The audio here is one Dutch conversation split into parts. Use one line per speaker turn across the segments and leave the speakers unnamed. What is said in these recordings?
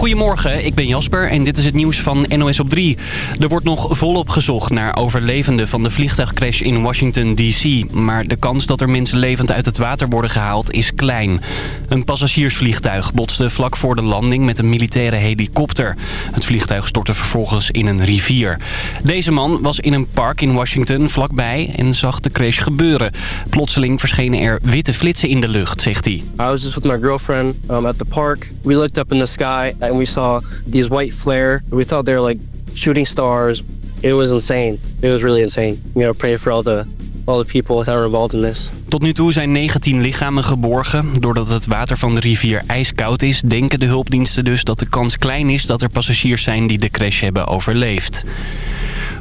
Goedemorgen, ik ben Jasper en dit is het nieuws van NOS op 3. Er wordt nog volop gezocht naar overlevenden van de vliegtuigcrash in Washington D.C. Maar de kans dat er mensen levend uit het water worden gehaald is klein. Een passagiersvliegtuig botste vlak voor de landing met een militaire helikopter. Het vliegtuig stortte vervolgens in een rivier. Deze man was in een park in Washington vlakbij en zag de crash gebeuren. Plotseling verschenen er witte flitsen in de lucht, zegt hij.
I was just with my girlfriend um, at the park. We looked up in the sky and we saw these white flare. We thought they were like shooting stars. It was insane. It was really insane. You know, pray for all the all the people that are involved in this.
Tot nu toe zijn 19 lichamen geborgen. Doordat het water van de rivier ijskoud is... denken de hulpdiensten dus dat de kans klein is... dat er passagiers zijn die de crash hebben overleefd.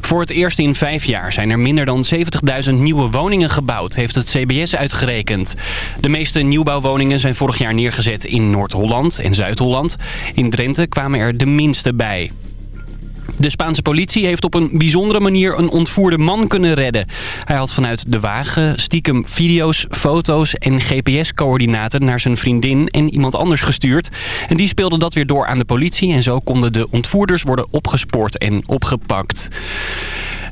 Voor het eerst in vijf jaar zijn er minder dan 70.000 nieuwe woningen gebouwd, heeft het CBS uitgerekend. De meeste nieuwbouwwoningen zijn vorig jaar neergezet in Noord-Holland en Zuid-Holland. In Drenthe kwamen er de minste bij. De Spaanse politie heeft op een bijzondere manier een ontvoerde man kunnen redden. Hij had vanuit de wagen stiekem video's, foto's en GPS-coördinaten naar zijn vriendin en iemand anders gestuurd. En die speelde dat weer door aan de politie en zo konden de ontvoerders worden opgespoord en opgepakt.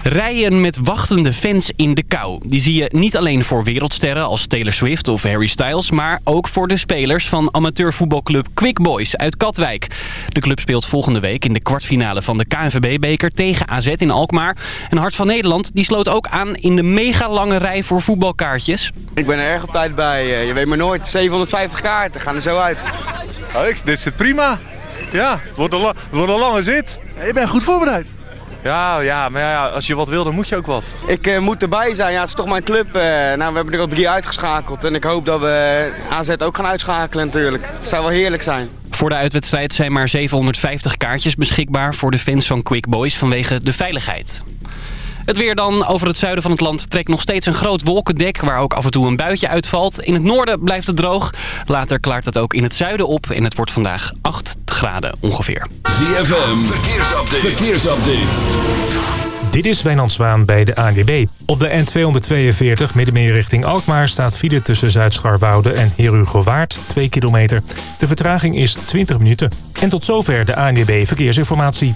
Rijen met wachtende fans in de kou. Die zie je niet alleen voor wereldsterren als Taylor Swift of Harry Styles... maar ook voor de spelers van amateurvoetbalclub Quick Boys uit Katwijk. De club speelt volgende week in de kwartfinale van de KNVB-beker tegen AZ in Alkmaar. En Hart van Nederland die sloot ook aan in de mega lange rij voor voetbalkaartjes.
Ik ben er erg op tijd bij. Eh, Je weet maar nooit. 750 kaarten gaan er zo uit.
Alex, dit zit prima. Ja, het wordt een, la- het wordt een lange zit.
Je bent goed voorbereid.
Ja, ja, maar ja, als je wat wil, dan moet je ook wat.
Ik eh, moet erbij zijn. Ja, het is toch mijn club. Eh, nou, we hebben er al drie uitgeschakeld. En ik hoop dat we AZ ook gaan uitschakelen natuurlijk. Het zou wel heerlijk zijn.
Voor de uitwedstrijd zijn maar 750 kaartjes beschikbaar voor de fans van Quick Boys vanwege de veiligheid. Het weer dan. Over het zuiden van het land trekt nog steeds een groot wolkendek... waar ook af en toe een buitje uitvalt. In het noorden blijft het droog. Later klaart het ook in het zuiden op... en het wordt vandaag 8 graden ongeveer.
ZFM, verkeersupdate. verkeersupdate.
Dit is Wijnand Zwaan bij de ANWB. Op de N242 middenmeer richting Alkmaar staat file tussen Zuid-Scharwoude en Herugowaard 2 kilometer. De vertraging is 20 minuten. En tot zover de ANWB Verkeersinformatie.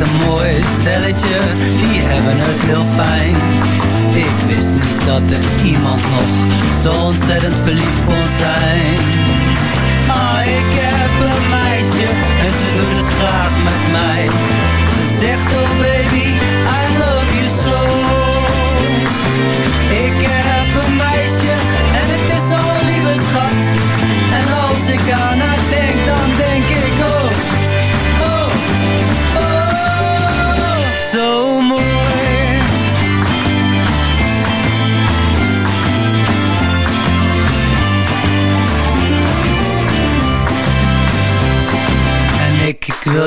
een mooi stelletje, die hebben het heel fijn. Ik wist niet dat er iemand nog zo ontzettend verliefd kon zijn. Maar ik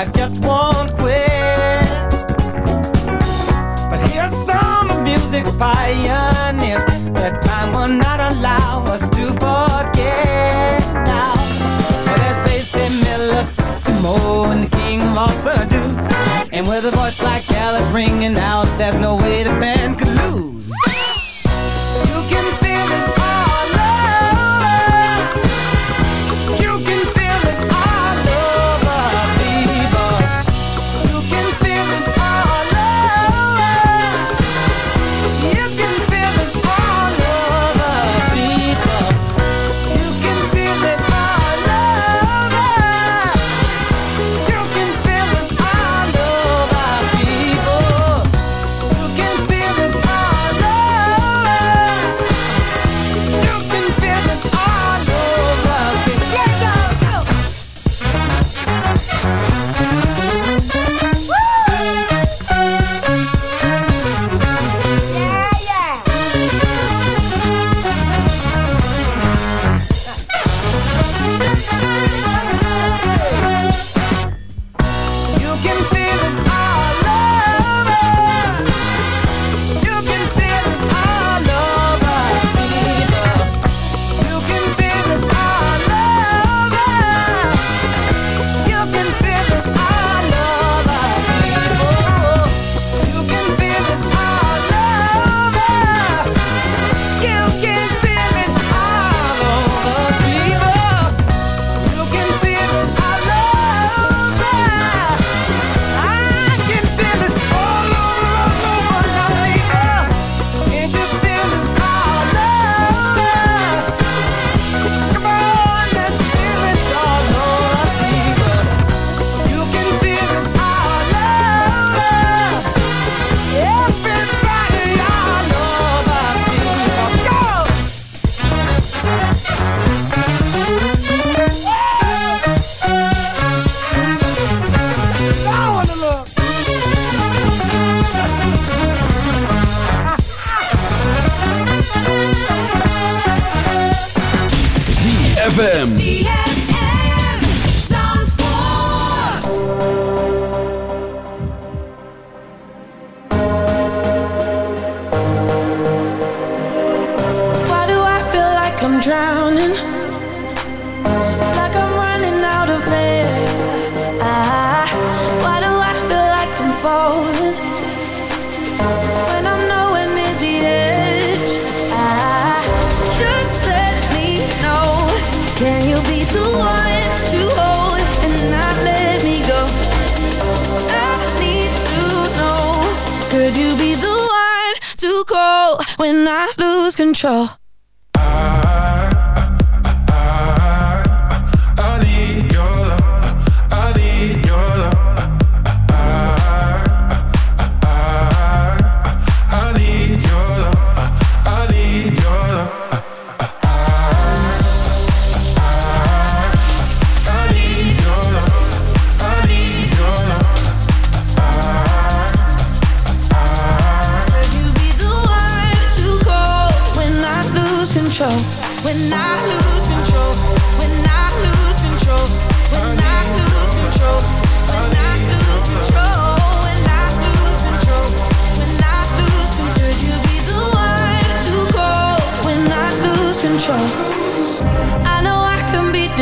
life just won't quit. But here's some of music's pioneers that time will not allow us to forget. Now, there's Basie Miller, Satchmo, and the King of all And with a voice like Alice ringing out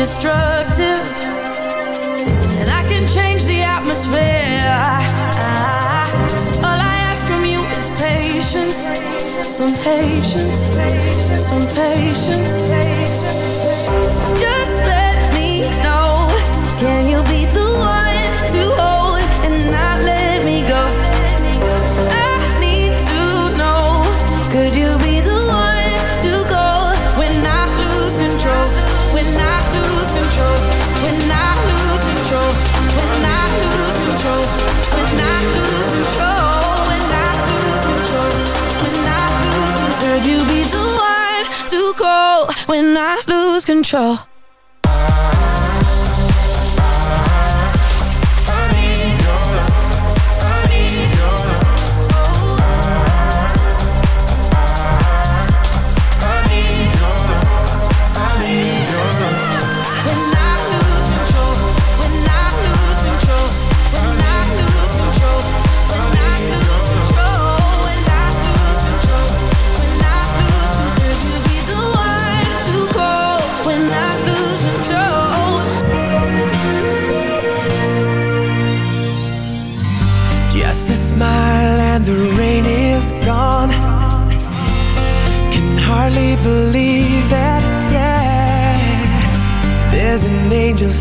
destructive. And I can change the atmosphere. I, I, All I ask from you is patience. Some patience. Some patience. Just let me know. Can you be control.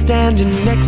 standing next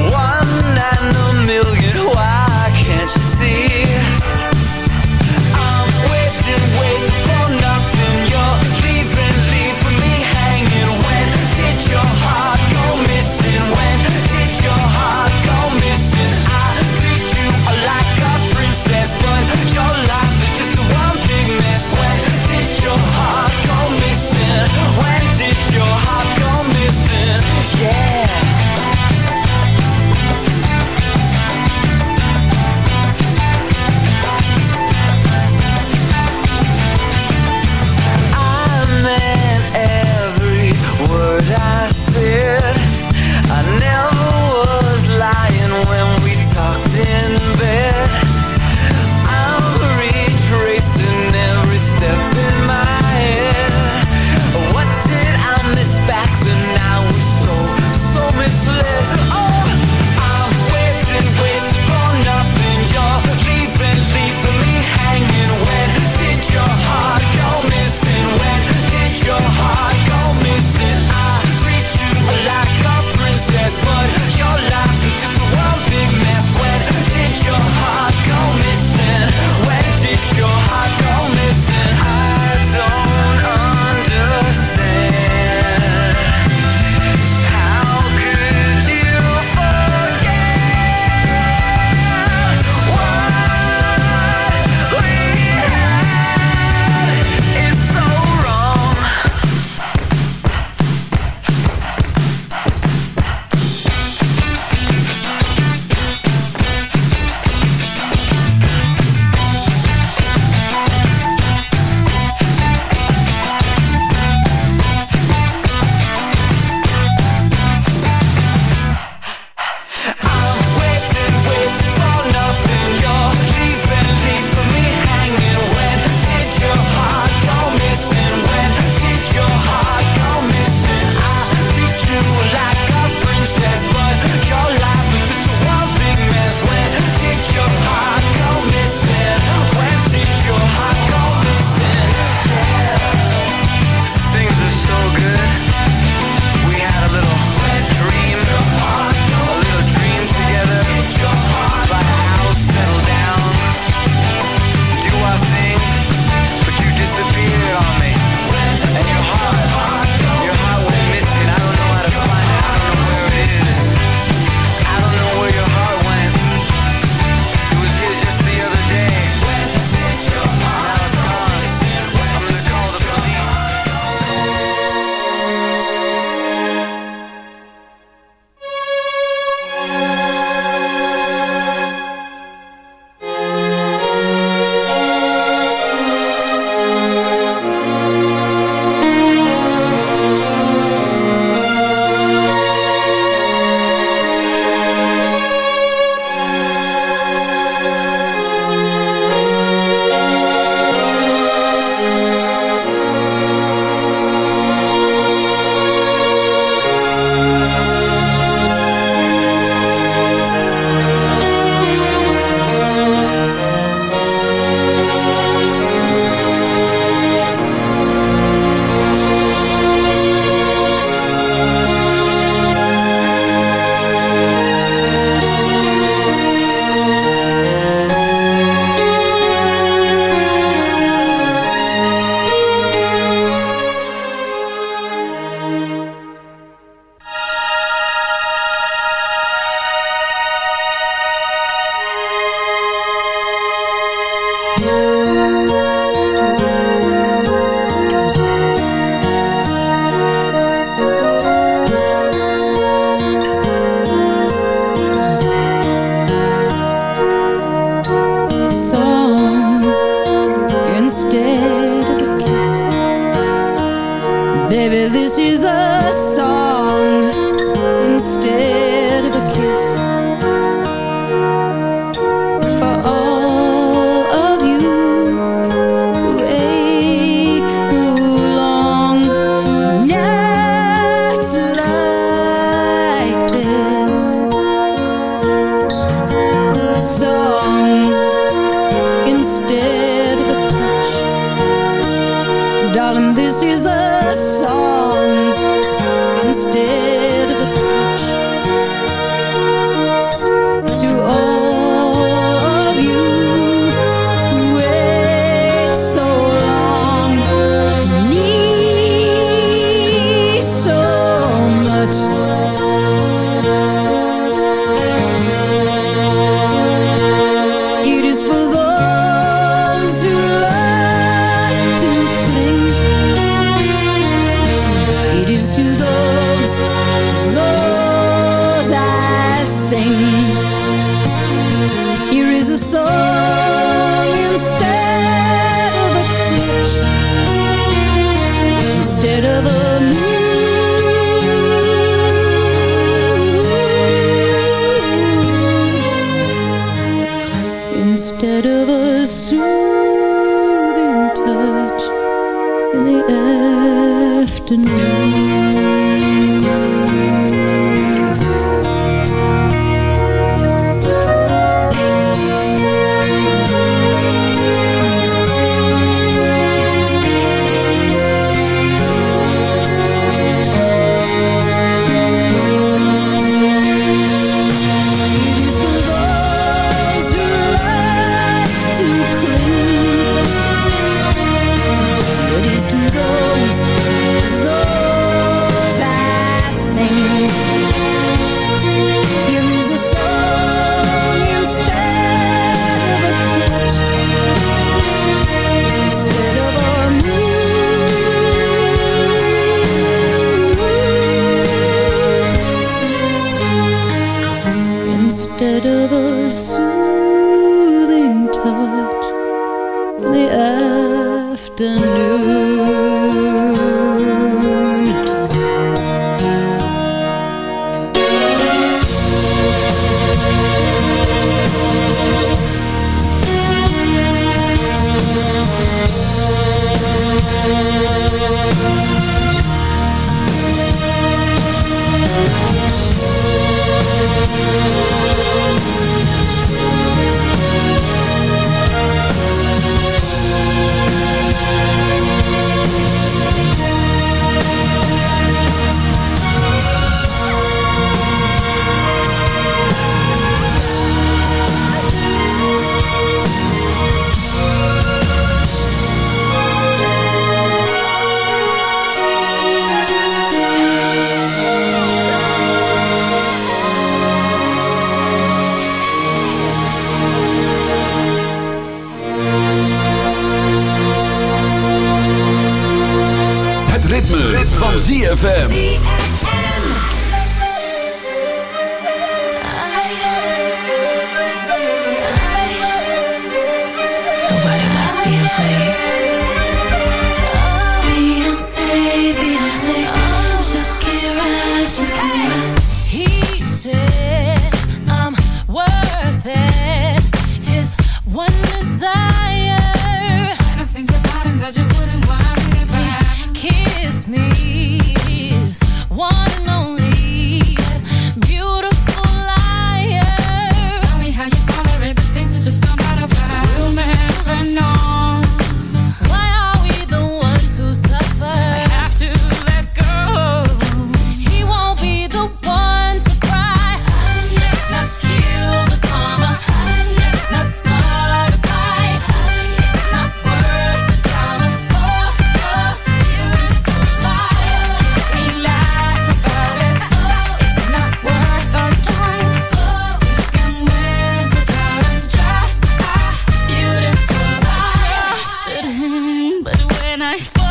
when I
followed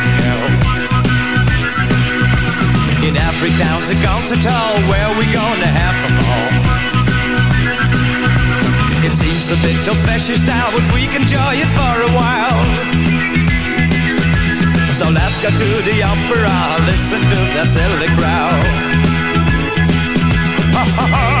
In
every town's a concert hall where we gonna have them all. It seems a bit old-fashioned style, but we can enjoy it for a while. So let's go to the opera, listen to that silly crowd. Where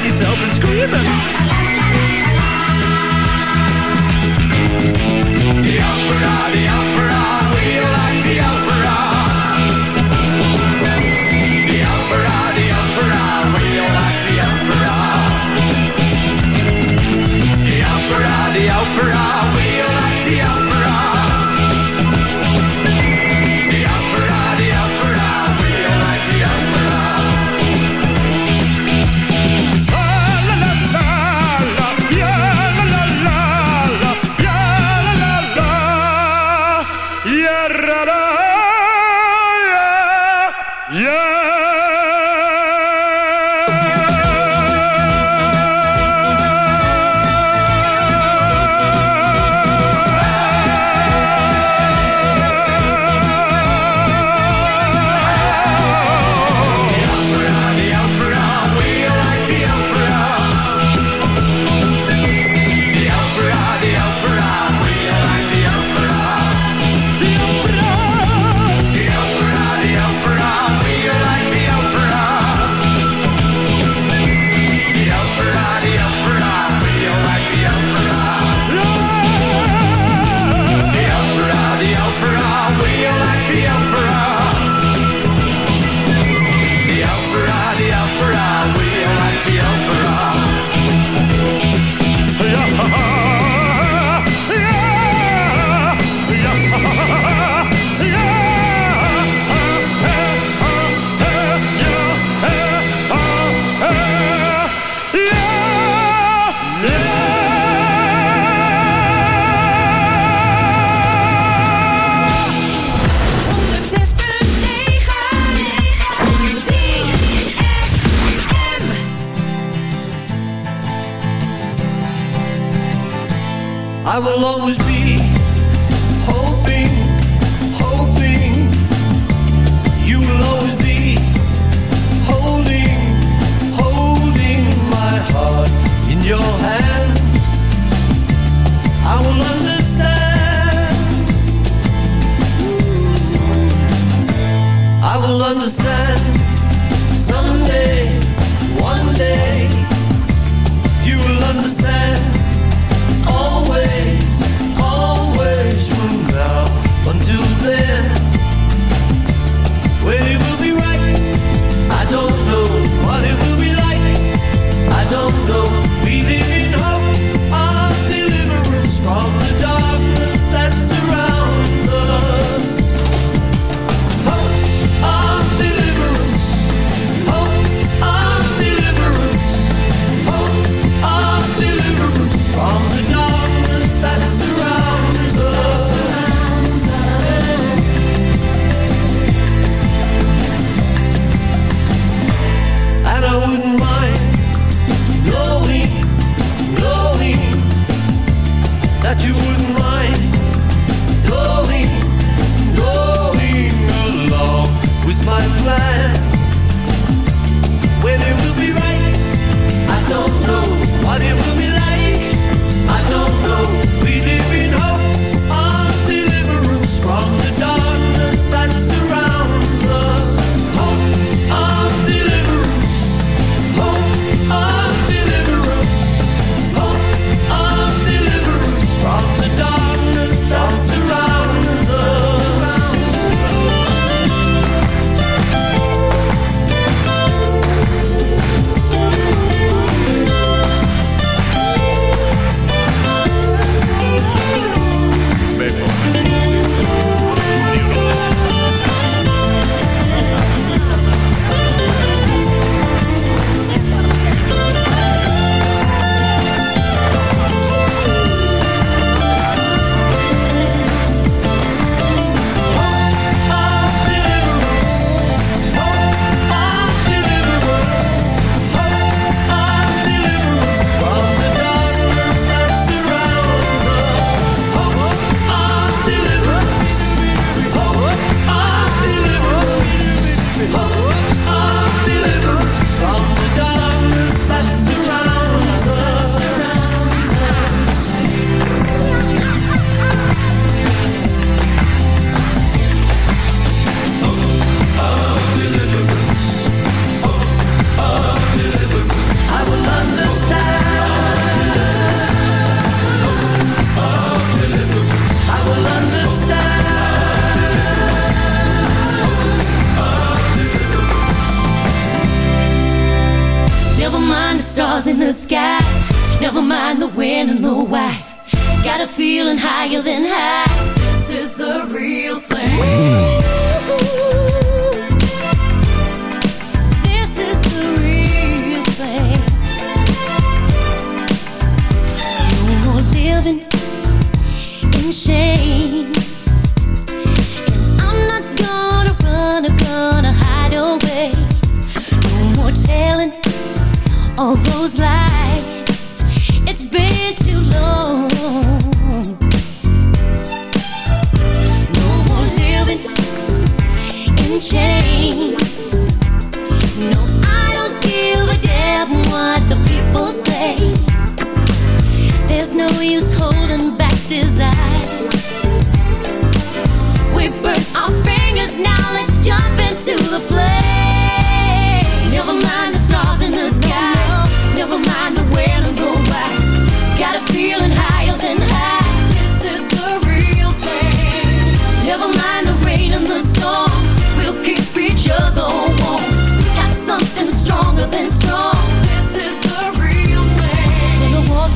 fatties open screaming. The opera, the opera, we like the opera.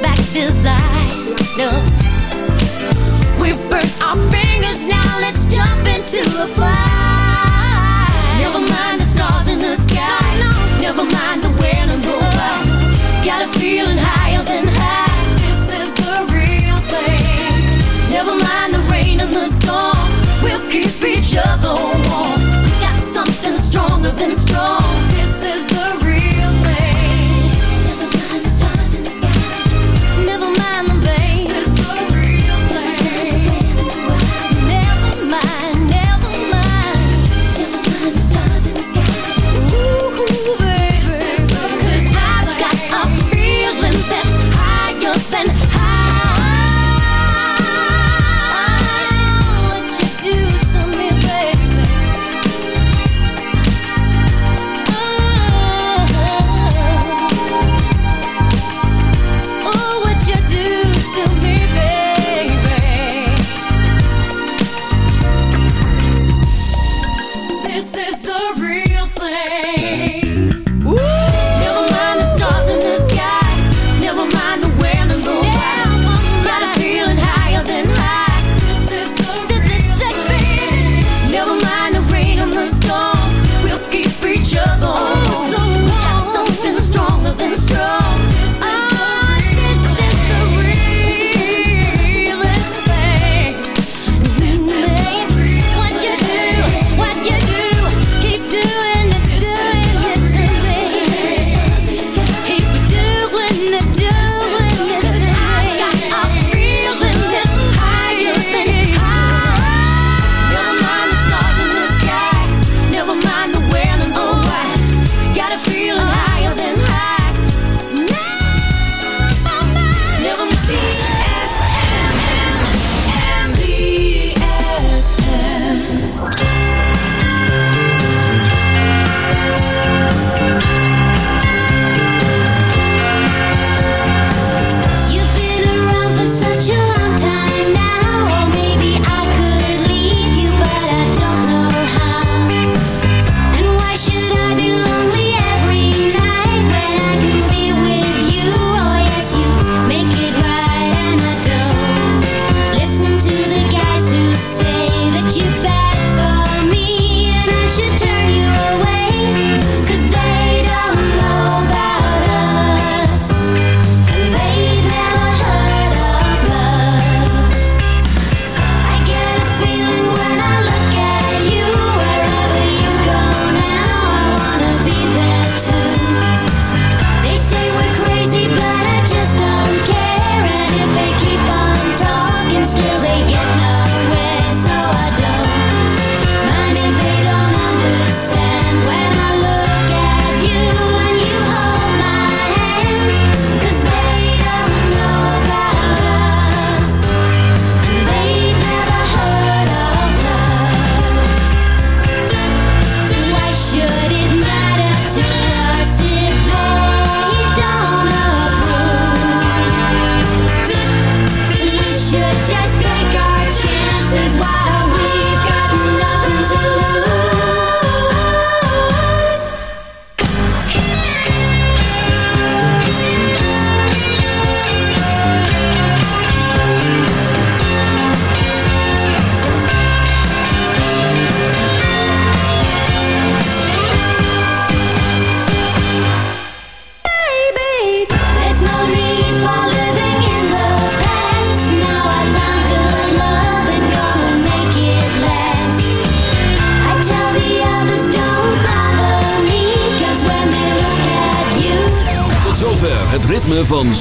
back desire. We burnt our fingers, now let's jump into the fire.